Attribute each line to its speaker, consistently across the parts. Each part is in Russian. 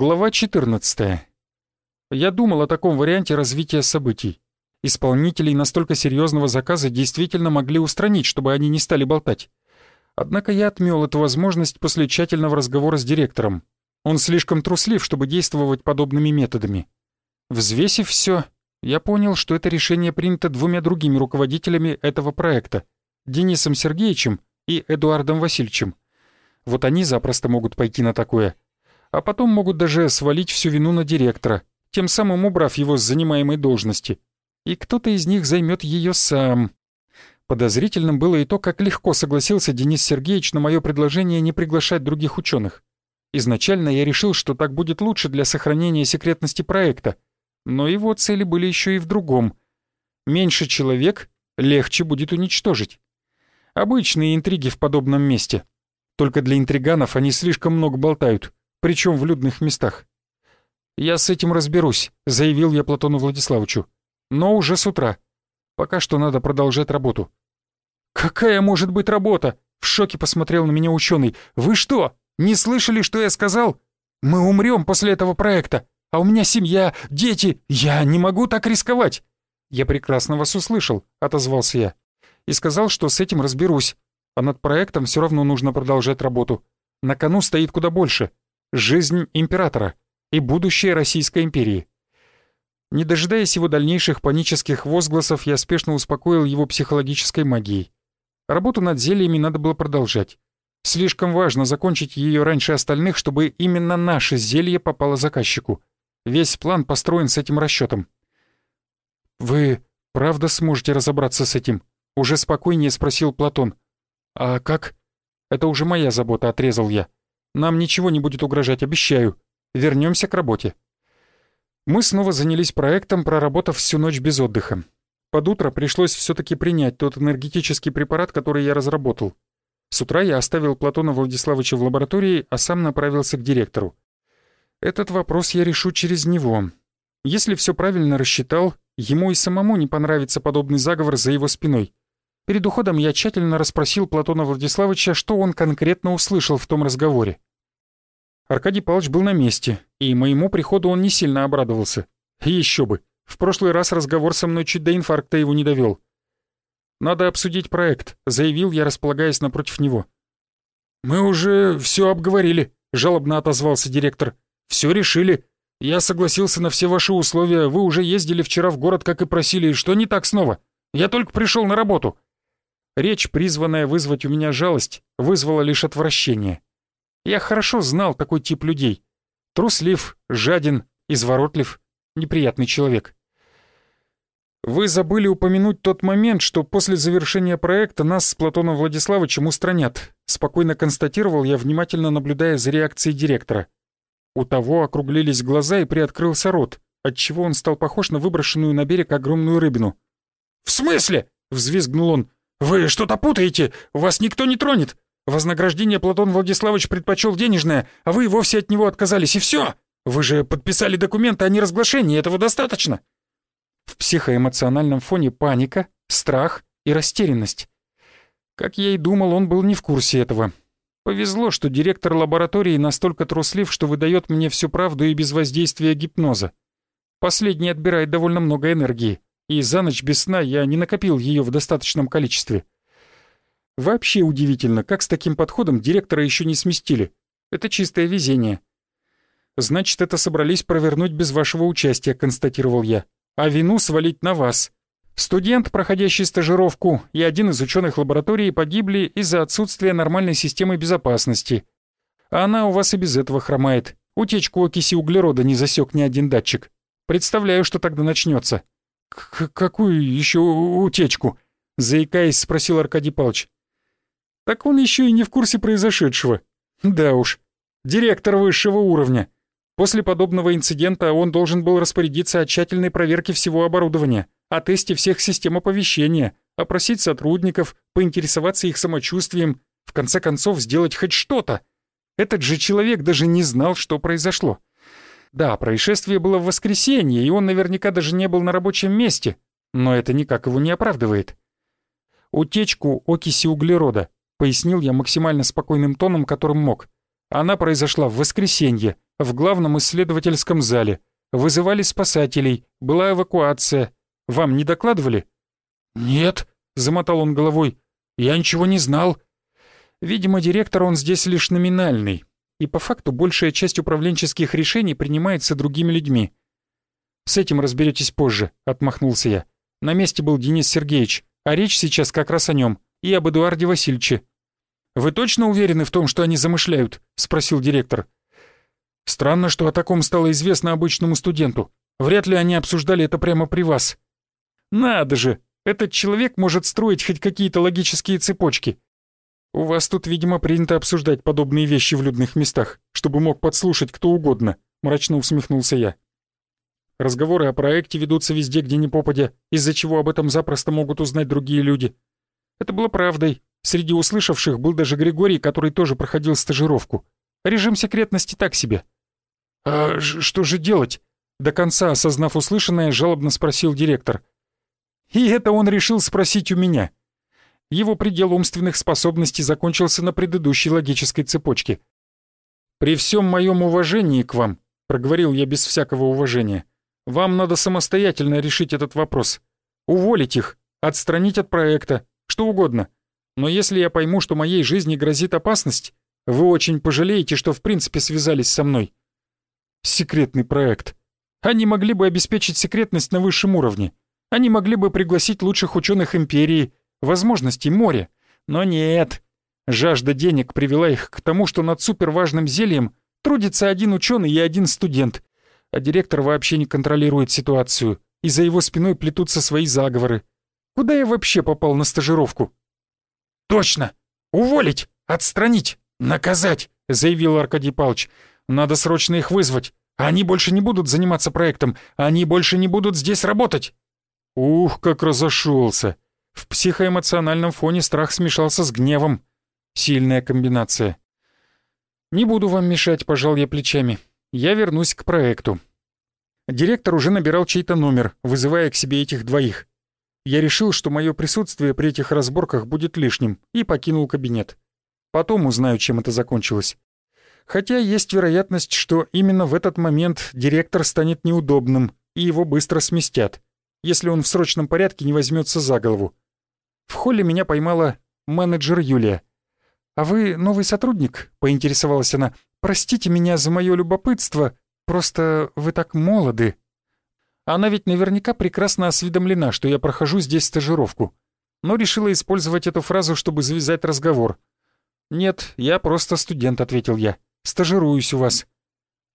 Speaker 1: Глава 14. Я думал о таком варианте развития событий. Исполнителей настолько серьезного заказа действительно могли устранить, чтобы они не стали болтать. Однако я отмел эту возможность после тщательного разговора с директором. Он слишком труслив, чтобы действовать подобными методами. Взвесив все, я понял, что это решение принято двумя другими руководителями этого проекта — Денисом Сергеевичем и Эдуардом Васильевичем. Вот они запросто могут пойти на такое. А потом могут даже свалить всю вину на директора, тем самым убрав его с занимаемой должности. И кто-то из них займет ее сам. Подозрительным было и то, как легко согласился Денис Сергеевич на мое предложение не приглашать других ученых. Изначально я решил, что так будет лучше для сохранения секретности проекта, но его цели были еще и в другом. Меньше человек легче будет уничтожить. Обычные интриги в подобном месте. Только для интриганов они слишком много болтают, причем в людных местах. «Я с этим разберусь», — заявил я Платону Владиславовичу. «Но уже с утра. Пока что надо продолжать работу». «Какая может быть работа?» — в шоке посмотрел на меня ученый. «Вы что, не слышали, что я сказал? Мы умрем после этого проекта, а у меня семья, дети, я не могу так рисковать». «Я прекрасно вас услышал», — отозвался я. «И сказал, что с этим разберусь. А над проектом все равно нужно продолжать работу. На кону стоит куда больше. Жизнь императора и будущее Российской империи. Не дожидаясь его дальнейших панических возгласов, я спешно успокоил его психологической магией. Работу над зельями надо было продолжать. Слишком важно закончить ее раньше остальных, чтобы именно наше зелье попало заказчику. Весь план построен с этим расчетом. «Вы правда сможете разобраться с этим?» — уже спокойнее спросил Платон. «А как?» «Это уже моя забота», — отрезал я. «Нам ничего не будет угрожать, обещаю. Вернемся к работе». Мы снова занялись проектом, проработав всю ночь без отдыха. Под утро пришлось все таки принять тот энергетический препарат, который я разработал. С утра я оставил Платона Владиславовича в лаборатории, а сам направился к директору. Этот вопрос я решу через него. Если все правильно рассчитал, ему и самому не понравится подобный заговор за его спиной. Перед уходом я тщательно расспросил Платона Владиславовича, что он конкретно услышал в том разговоре. Аркадий Павлович был на месте, и моему приходу он не сильно обрадовался. Еще бы, в прошлый раз разговор со мной чуть до инфаркта его не довел. «Надо обсудить проект», — заявил я, располагаясь напротив него. «Мы уже все обговорили», — жалобно отозвался директор. «Все решили. Я согласился на все ваши условия. Вы уже ездили вчера в город, как и просили. Что не так снова? Я только пришел на работу». Речь, призванная вызвать у меня жалость, вызвала лишь отвращение. Я хорошо знал такой тип людей. Труслив, жаден, изворотлив, неприятный человек. Вы забыли упомянуть тот момент, что после завершения проекта нас с Платоном Владиславовичем устранят, спокойно констатировал я, внимательно наблюдая за реакцией директора. У того округлились глаза и приоткрылся рот, отчего он стал похож на выброшенную на берег огромную рыбину. «В смысле?» — взвизгнул он. «Вы что-то путаете! Вас никто не тронет! Вознаграждение Платон Владиславович предпочел денежное, а вы вовсе от него отказались, и все! Вы же подписали документы о неразглашении, этого достаточно!» В психоэмоциональном фоне паника, страх и растерянность. Как я и думал, он был не в курсе этого. Повезло, что директор лаборатории настолько труслив, что выдает мне всю правду и без воздействия гипноза. Последний отбирает довольно много энергии и за ночь без сна я не накопил ее в достаточном количестве. Вообще удивительно, как с таким подходом директора еще не сместили. Это чистое везение. «Значит, это собрались провернуть без вашего участия», — констатировал я. «А вину свалить на вас. Студент, проходящий стажировку, и один из ученых лаборатории погибли из-за отсутствия нормальной системы безопасности. А она у вас и без этого хромает. Утечку окиси углерода не засек ни один датчик. Представляю, что тогда начнется. К «Какую еще утечку?» — заикаясь, спросил Аркадий Павлович. «Так он еще и не в курсе произошедшего. Да уж, директор высшего уровня. После подобного инцидента он должен был распорядиться о тщательной проверке всего оборудования, о тесте всех систем оповещения, опросить сотрудников, поинтересоваться их самочувствием, в конце концов сделать хоть что-то. Этот же человек даже не знал, что произошло. Да, происшествие было в воскресенье, и он наверняка даже не был на рабочем месте, но это никак его не оправдывает. «Утечку окиси углерода», — пояснил я максимально спокойным тоном, которым мог. Она произошла в воскресенье, в главном исследовательском зале. Вызывали спасателей, была эвакуация. Вам не докладывали?» «Нет», — замотал он головой, — «я ничего не знал». Видимо, директор он здесь лишь номинальный, и по факту большая часть управленческих решений принимается другими людьми. «С этим разберетесь позже», — отмахнулся я. «На месте был Денис Сергеевич, а речь сейчас как раз о нем и об Эдуарде Васильевиче». «Вы точно уверены в том, что они замышляют?» — спросил директор. «Странно, что о таком стало известно обычному студенту. Вряд ли они обсуждали это прямо при вас». «Надо же! Этот человек может строить хоть какие-то логические цепочки. У вас тут, видимо, принято обсуждать подобные вещи в людных местах, чтобы мог подслушать кто угодно», — мрачно усмехнулся я. Разговоры о проекте ведутся везде, где ни попадя, из-за чего об этом запросто могут узнать другие люди. Это было правдой. Среди услышавших был даже Григорий, который тоже проходил стажировку. Режим секретности так себе. «А что же делать?» До конца осознав услышанное, жалобно спросил директор. И это он решил спросить у меня. Его предел умственных способностей закончился на предыдущей логической цепочке. «При всем моем уважении к вам», — проговорил я без всякого уважения, вам надо самостоятельно решить этот вопрос. Уволить их, отстранить от проекта, что угодно. Но если я пойму, что моей жизни грозит опасность, вы очень пожалеете, что в принципе связались со мной. Секретный проект. Они могли бы обеспечить секретность на высшем уровне. Они могли бы пригласить лучших ученых империи, возможностей моря. Но нет. Жажда денег привела их к тому, что над суперважным зельем трудится один ученый и один студент а директор вообще не контролирует ситуацию, и за его спиной плетутся свои заговоры. Куда я вообще попал на стажировку? «Точно! Уволить! Отстранить! Наказать!» — заявил Аркадий Павлович. «Надо срочно их вызвать. Они больше не будут заниматься проектом. Они больше не будут здесь работать!» Ух, как разошелся! В психоэмоциональном фоне страх смешался с гневом. Сильная комбинация. «Не буду вам мешать», — пожал я плечами я вернусь к проекту. Директор уже набирал чей-то номер, вызывая к себе этих двоих. Я решил, что мое присутствие при этих разборках будет лишним, и покинул кабинет. Потом узнаю, чем это закончилось. Хотя есть вероятность, что именно в этот момент директор станет неудобным, и его быстро сместят, если он в срочном порядке не возьмется за голову. В холле меня поймала менеджер Юлия. «А вы новый сотрудник?» — поинтересовалась она. Простите меня за мое любопытство, просто вы так молоды. Она ведь наверняка прекрасно осведомлена, что я прохожу здесь стажировку, но решила использовать эту фразу, чтобы завязать разговор. «Нет, я просто студент», — ответил я. «Стажируюсь у вас».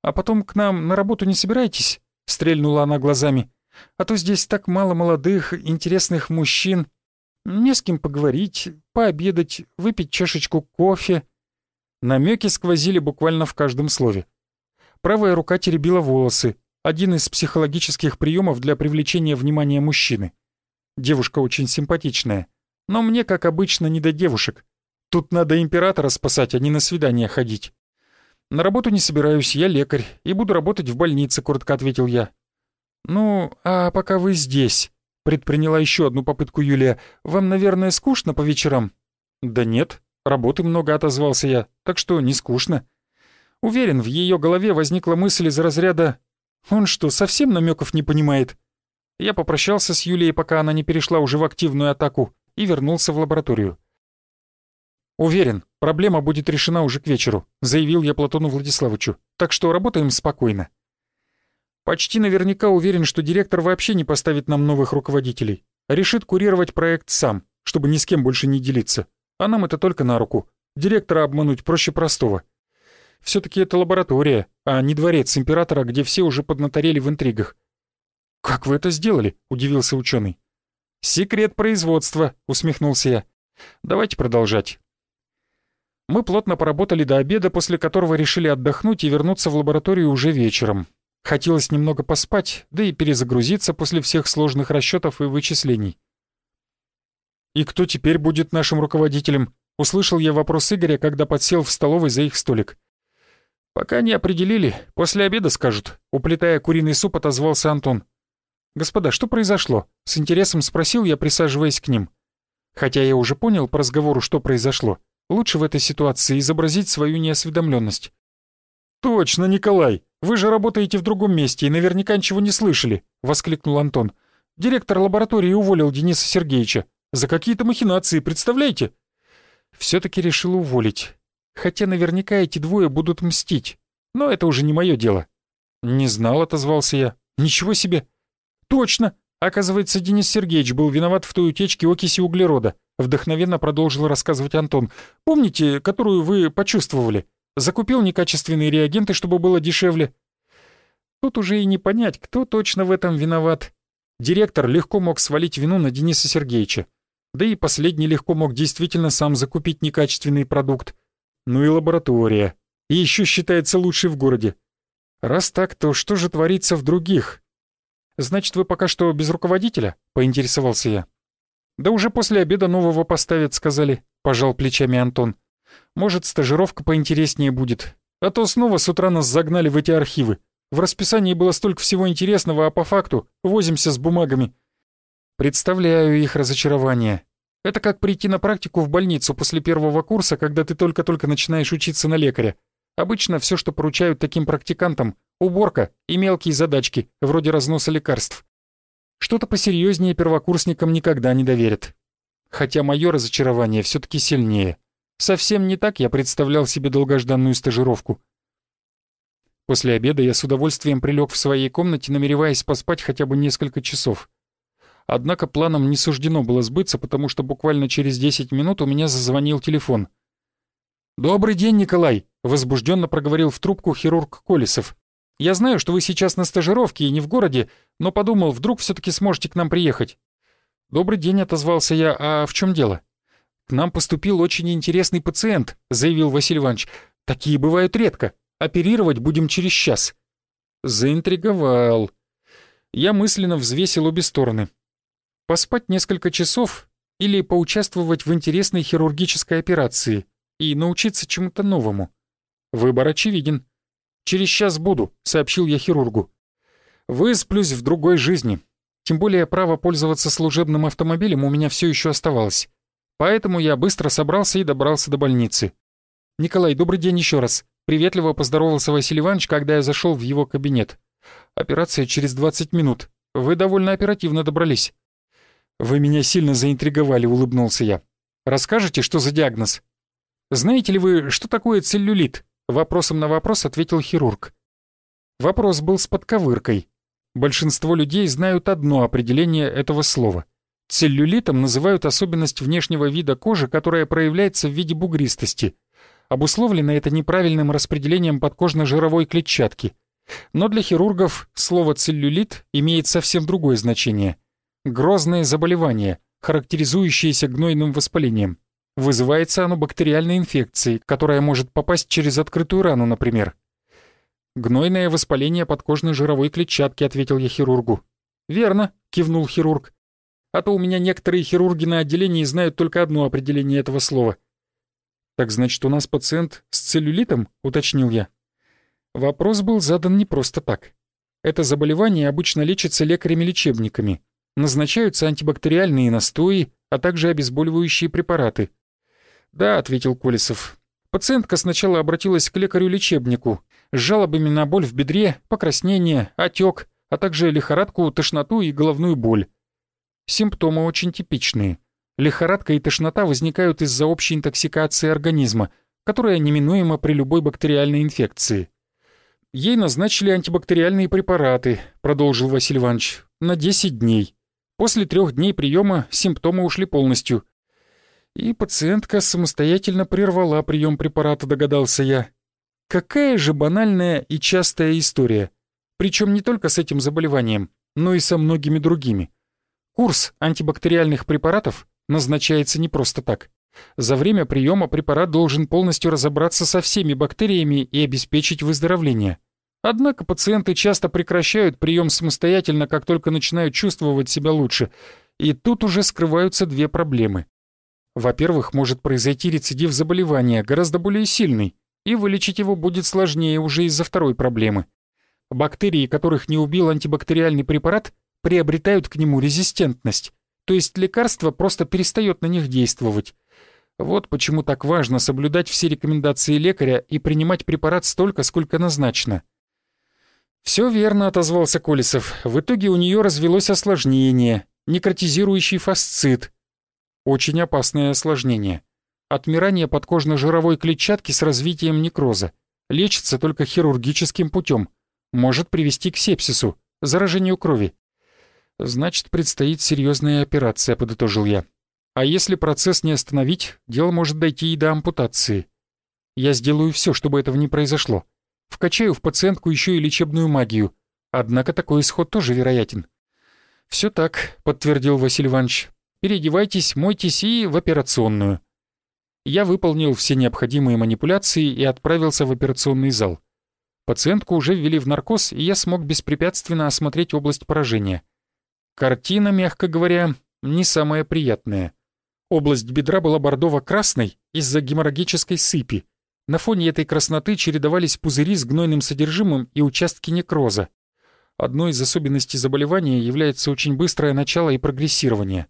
Speaker 1: «А потом к нам на работу не собираетесь?» — стрельнула она глазами. «А то здесь так мало молодых, интересных мужчин. Не с кем поговорить, пообедать, выпить чашечку кофе». Намеки сквозили буквально в каждом слове. Правая рука теребила волосы, один из психологических приемов для привлечения внимания мужчины. Девушка очень симпатичная, но мне, как обычно, не до девушек. Тут надо императора спасать, а не на свидание ходить. «На работу не собираюсь, я лекарь, и буду работать в больнице», — коротко ответил я. «Ну, а пока вы здесь», — предприняла еще одну попытку Юлия, «вам, наверное, скучно по вечерам?» «Да нет», Работы много отозвался я, так что не скучно. Уверен, в ее голове возникла мысль из разряда «Он что, совсем намеков не понимает?» Я попрощался с Юлией, пока она не перешла уже в активную атаку, и вернулся в лабораторию. «Уверен, проблема будет решена уже к вечеру», — заявил я Платону Владиславовичу, «так что работаем спокойно». Почти наверняка уверен, что директор вообще не поставит нам новых руководителей, а решит курировать проект сам, чтобы ни с кем больше не делиться. А нам это только на руку. Директора обмануть проще простого. все таки это лаборатория, а не дворец императора, где все уже поднаторели в интригах. «Как вы это сделали?» — удивился ученый. «Секрет производства», — усмехнулся я. «Давайте продолжать». Мы плотно поработали до обеда, после которого решили отдохнуть и вернуться в лабораторию уже вечером. Хотелось немного поспать, да и перезагрузиться после всех сложных расчетов и вычислений. «И кто теперь будет нашим руководителем?» — услышал я вопрос Игоря, когда подсел в столовой за их столик. «Пока не определили, после обеда скажут», — уплетая куриный суп, отозвался Антон. «Господа, что произошло?» — с интересом спросил я, присаживаясь к ним. Хотя я уже понял по разговору, что произошло, Лучше в этой ситуации изобразить свою неосведомленность.
Speaker 2: «Точно, Николай! Вы же работаете в другом месте и наверняка ничего не слышали!» — воскликнул Антон. «Директор лаборатории уволил Дениса Сергеевича. За какие-то махинации, представляете?»
Speaker 1: Все-таки решил уволить. Хотя наверняка эти двое будут мстить. Но это уже не мое дело. «Не знал», — отозвался я. «Ничего себе!»
Speaker 2: «Точно! Оказывается, Денис Сергеевич был виноват в той утечке окиси углерода», — вдохновенно продолжил рассказывать Антон. «Помните, которую вы почувствовали? Закупил некачественные реагенты, чтобы было дешевле».
Speaker 1: Тут уже и не понять, кто точно в этом виноват. Директор легко мог свалить вину на Дениса Сергеевича. Да и последний легко мог действительно сам закупить некачественный продукт. Ну и лаборатория. И еще считается лучшей в городе. Раз так, то что же творится в других? Значит, вы пока что без руководителя? Поинтересовался я. Да уже после обеда нового поставят, сказали. Пожал плечами Антон. Может, стажировка поинтереснее будет. А то снова с утра нас загнали в эти архивы. В расписании было столько всего интересного, а по факту возимся с бумагами. Представляю их разочарование. Это как прийти на практику в больницу после первого курса, когда ты только-только начинаешь учиться на лекаря. Обычно все, что поручают таким практикантам — уборка и мелкие задачки, вроде разноса лекарств. Что-то посерьезнее первокурсникам никогда не доверят. Хотя мое разочарование все таки сильнее. Совсем не так я представлял себе долгожданную стажировку. После обеда я с удовольствием прилег в своей комнате, намереваясь поспать хотя бы несколько часов. Однако планам не суждено было сбыться, потому что буквально через 10 минут у меня зазвонил телефон. «Добрый день, Николай!» — возбужденно проговорил в трубку хирург Колесов. «Я знаю, что вы сейчас на стажировке и не в городе, но подумал, вдруг все таки сможете к нам приехать». «Добрый день», — отозвался я. «А в чем дело?» «К нам поступил очень интересный пациент», — заявил Василий Иванович. «Такие бывают редко. Оперировать будем через час». Заинтриговал. Я мысленно взвесил обе стороны. Поспать несколько часов или поучаствовать в интересной хирургической операции и научиться чему-то новому. Выбор очевиден. «Через час буду», — сообщил я хирургу. «Высплюсь в другой жизни. Тем более право пользоваться служебным автомобилем у меня все еще оставалось. Поэтому я быстро собрался и добрался до больницы. «Николай, добрый день еще раз», — приветливо поздоровался Василий Иванович, когда я зашел в его кабинет. «Операция через 20 минут. Вы довольно оперативно добрались». «Вы меня сильно заинтриговали», — улыбнулся я. «Расскажете, что за диагноз?» «Знаете ли вы, что такое целлюлит?» Вопросом на вопрос ответил хирург. Вопрос был с подковыркой. Большинство людей знают одно определение этого слова. Целлюлитом называют особенность внешнего вида кожи, которая проявляется в виде бугристости. Обусловлено это неправильным распределением подкожно-жировой клетчатки. Но для хирургов слово «целлюлит» имеет совсем другое значение — Грозное заболевание, характеризующееся гнойным воспалением. Вызывается оно бактериальной инфекцией, которая может попасть через открытую рану, например. «Гнойное воспаление подкожной жировой клетчатки», — ответил я хирургу. «Верно», — кивнул хирург. «А то у меня некоторые хирурги на отделении знают только одно определение этого слова». «Так значит, у нас пациент с целлюлитом?» — уточнил я. Вопрос был задан не просто так. Это заболевание обычно лечится лекарями-лечебниками, назначаются антибактериальные настои, а также обезболивающие препараты. «Да», — ответил Колесов. Пациентка сначала обратилась к лекарю-лечебнику с жалобами на боль в бедре, покраснение, отек, а также лихорадку, тошноту и головную боль. Симптомы очень типичные. Лихорадка и тошнота возникают из-за общей интоксикации организма, которая неминуема при любой бактериальной инфекции. Ей назначили антибактериальные препараты, продолжил Василий Иванович, на 10 дней. После трех дней приема симптомы ушли полностью. И пациентка самостоятельно прервала прием препарата, догадался я. Какая же банальная и частая история. Причем не только с этим заболеванием, но и со многими другими. Курс антибактериальных препаратов назначается не просто так. За время приема препарат должен полностью разобраться со всеми бактериями и обеспечить выздоровление. Однако пациенты часто прекращают прием самостоятельно, как только начинают чувствовать себя лучше. И тут уже скрываются две проблемы. Во-первых, может произойти рецидив заболевания, гораздо более сильный, и вылечить его будет сложнее уже из-за второй проблемы. Бактерии, которых не убил антибактериальный препарат, приобретают к нему резистентность, то есть лекарство просто перестает на них действовать. Вот почему так важно соблюдать все рекомендации лекаря и принимать препарат столько, сколько назначено. «Все верно», — отозвался Колесов. «В итоге у нее развелось осложнение, некротизирующий фасцит. Очень опасное осложнение. Отмирание подкожно-жировой клетчатки с развитием некроза. Лечится только хирургическим путем. Может привести к сепсису, заражению крови. Значит, предстоит серьезная операция, подытожил я. А если процесс не остановить, дело может дойти и до ампутации. Я сделаю все, чтобы этого не произошло. Вкачаю в пациентку еще и лечебную магию. Однако такой исход тоже вероятен. «Все так», — подтвердил Василий Иванович. «Переодевайтесь, мойтесь и в операционную». Я выполнил все необходимые манипуляции и отправился в операционный зал. Пациентку уже ввели в наркоз, и я смог беспрепятственно осмотреть область поражения. Картина, мягко говоря, не самая приятная. Область бедра была бордово-красной из-за геморрагической сыпи. На фоне этой красноты чередовались пузыри с гнойным содержимым и участки некроза. Одной из особенностей заболевания является очень быстрое начало и прогрессирование.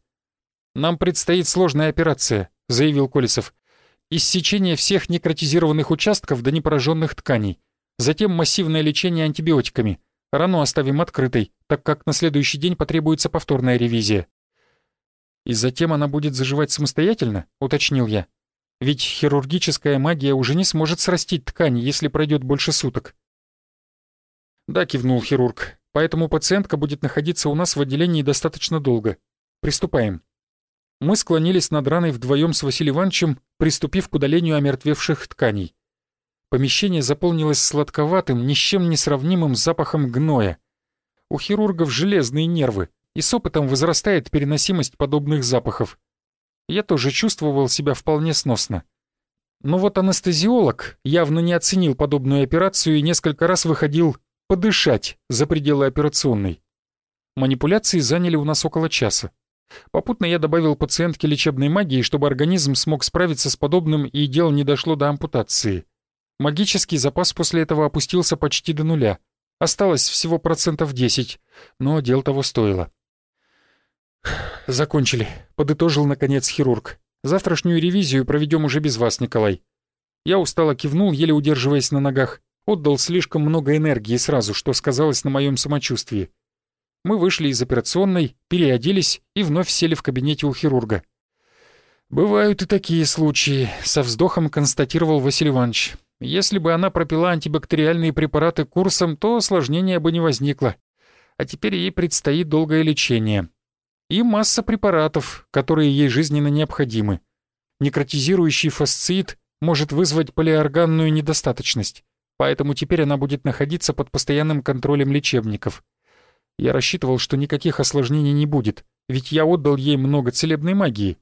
Speaker 1: «Нам предстоит сложная операция», — заявил Колесов. «Иссечение всех некротизированных участков до непораженных тканей. Затем массивное лечение антибиотиками. Рану оставим открытой, так как на следующий день потребуется повторная ревизия. «И затем она будет заживать самостоятельно?» — уточнил я. «Ведь хирургическая магия уже не сможет срастить ткани, если пройдет больше суток». «Да», — кивнул хирург, «поэтому пациентка будет находиться у нас в отделении достаточно долго. Приступаем». Мы склонились над раной вдвоем с Василием Ивановичем, приступив к удалению омертвевших тканей. Помещение заполнилось сладковатым, ни с чем не сравнимым запахом гноя. У хирургов железные нервы, и с опытом возрастает переносимость подобных запахов. Я тоже чувствовал себя вполне сносно. Но вот анестезиолог явно не оценил подобную операцию и несколько раз выходил подышать за пределы операционной. Манипуляции заняли у нас около часа. Попутно я добавил пациентке лечебной магии, чтобы организм смог справиться с подобным и дело не дошло до ампутации. Магический запас после этого опустился почти до нуля. Осталось всего процентов 10, но дел того стоило. «Закончили», — подытожил, наконец, хирург. «Завтрашнюю ревизию проведем уже без вас, Николай». Я устало кивнул, еле удерживаясь на ногах. Отдал слишком много энергии сразу, что сказалось на моем самочувствии. Мы вышли из операционной, переоделись и вновь сели в кабинете у хирурга. «Бывают и такие случаи», — со вздохом констатировал Василий Иванович. «Если бы она пропила антибактериальные препараты курсом, то осложнения бы не возникло. А теперь ей предстоит долгое лечение и масса препаратов, которые ей жизненно необходимы. Некротизирующий фасциит может вызвать полиорганную недостаточность, поэтому теперь она будет находиться под постоянным контролем лечебников. Я рассчитывал, что никаких осложнений не будет, ведь я отдал ей много целебной магии.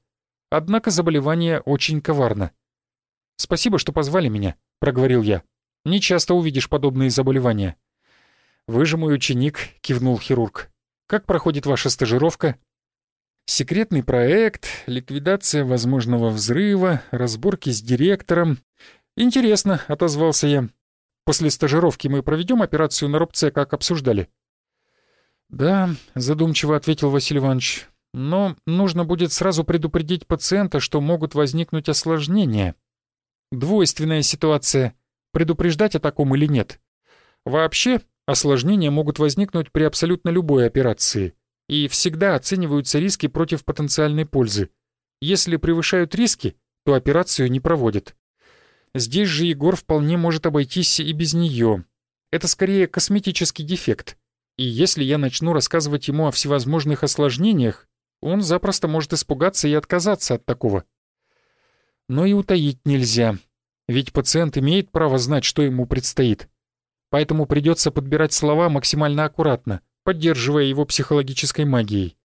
Speaker 1: Однако заболевание очень коварно. «Спасибо, что позвали меня», — проговорил я. «Не часто увидишь подобные заболевания». «Вы же мой ученик», — кивнул хирург. «Как проходит ваша стажировка?» Секретный проект, ликвидация возможного взрыва, разборки с директором. «Интересно», — отозвался я. «После стажировки мы проведем операцию на рубце, как обсуждали». «Да», — задумчиво ответил Василий Иванович. «Но нужно будет сразу предупредить пациента, что могут возникнуть осложнения. Двойственная ситуация. Предупреждать о таком или нет? Вообще, осложнения могут возникнуть при абсолютно любой операции» и всегда оцениваются риски против потенциальной пользы. Если превышают риски, то операцию не проводят. Здесь же Егор вполне может обойтись и без нее. Это скорее косметический дефект. И если я начну рассказывать ему о всевозможных осложнениях, он запросто может испугаться и отказаться от такого. Но и утаить нельзя, ведь пациент имеет право знать, что ему предстоит. Поэтому придется подбирать слова максимально аккуратно, поддерживая его психологической магией.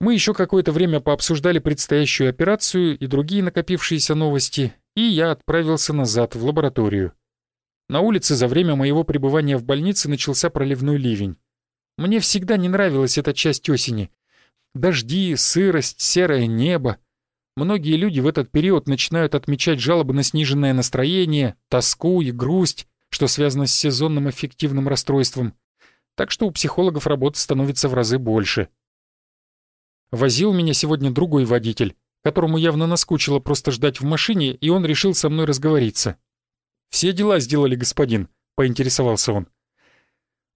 Speaker 1: Мы еще какое-то время пообсуждали предстоящую операцию и другие накопившиеся новости, и я отправился назад, в лабораторию. На улице за время моего пребывания в больнице начался проливной ливень. Мне всегда не нравилась эта часть осени. Дожди, сырость, серое небо. Многие люди в этот период начинают отмечать жалобы на сниженное настроение, тоску и грусть, что связано с сезонным аффективным расстройством так что у психологов работы становится в разы больше. Возил меня сегодня другой водитель, которому явно наскучило просто ждать в машине, и он решил со мной разговориться. «Все дела сделали, господин», — поинтересовался он.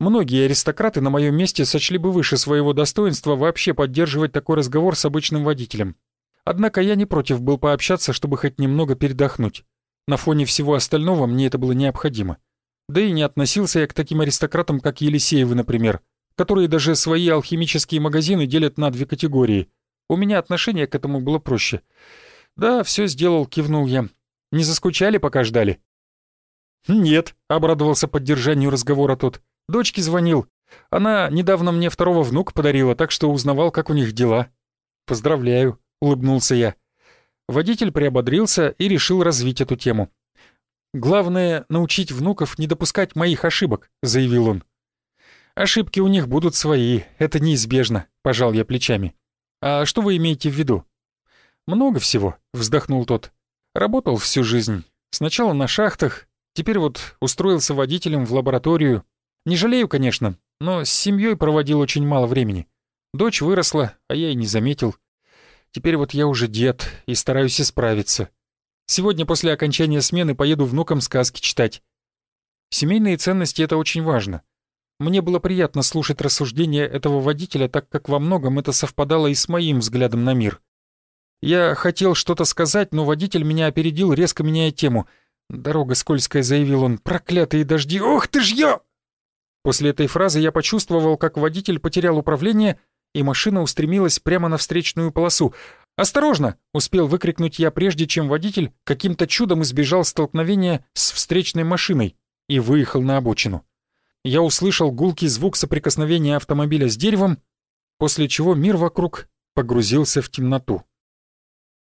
Speaker 1: Многие аристократы на моем месте сочли бы выше своего достоинства вообще поддерживать такой разговор с обычным водителем. Однако я не против был пообщаться, чтобы хоть немного передохнуть. На фоне всего остального мне это было необходимо. Да и не относился я к таким аристократам, как Елисеевы, например, которые даже свои алхимические магазины делят на две категории. У меня отношение к этому было проще. «Да, все сделал», — кивнул я. «Не заскучали, пока ждали?» «Нет», — обрадовался поддержанию разговора тот. «Дочке звонил. Она недавно мне второго внука подарила, так что узнавал, как у них дела». «Поздравляю», — улыбнулся я. Водитель приободрился и решил развить эту тему. «Главное — научить внуков не допускать моих ошибок», — заявил он. «Ошибки у них будут свои, это неизбежно», — пожал я плечами. «А что вы имеете в виду?» «Много всего», — вздохнул тот. «Работал всю жизнь. Сначала на шахтах, теперь вот устроился водителем в лабораторию. Не жалею, конечно, но с семьей проводил очень мало времени. Дочь выросла, а я и не заметил. Теперь вот я уже дед и стараюсь исправиться. Сегодня после окончания смены поеду внукам сказки читать. Семейные ценности — это очень важно. Мне было приятно слушать рассуждения этого водителя, так как во многом это совпадало и с моим взглядом на мир. Я хотел что-то сказать, но водитель меня опередил, резко меняя тему. «Дорога скользкая», — заявил он. «Проклятые дожди! Ох ты ж я!» После этой фразы я почувствовал, как водитель потерял управление, и машина устремилась прямо на встречную полосу. «Осторожно!» — успел выкрикнуть я, прежде чем водитель каким-то чудом избежал столкновения с встречной машиной и выехал на обочину. Я услышал гулкий звук соприкосновения автомобиля с деревом, после чего мир вокруг погрузился в темноту.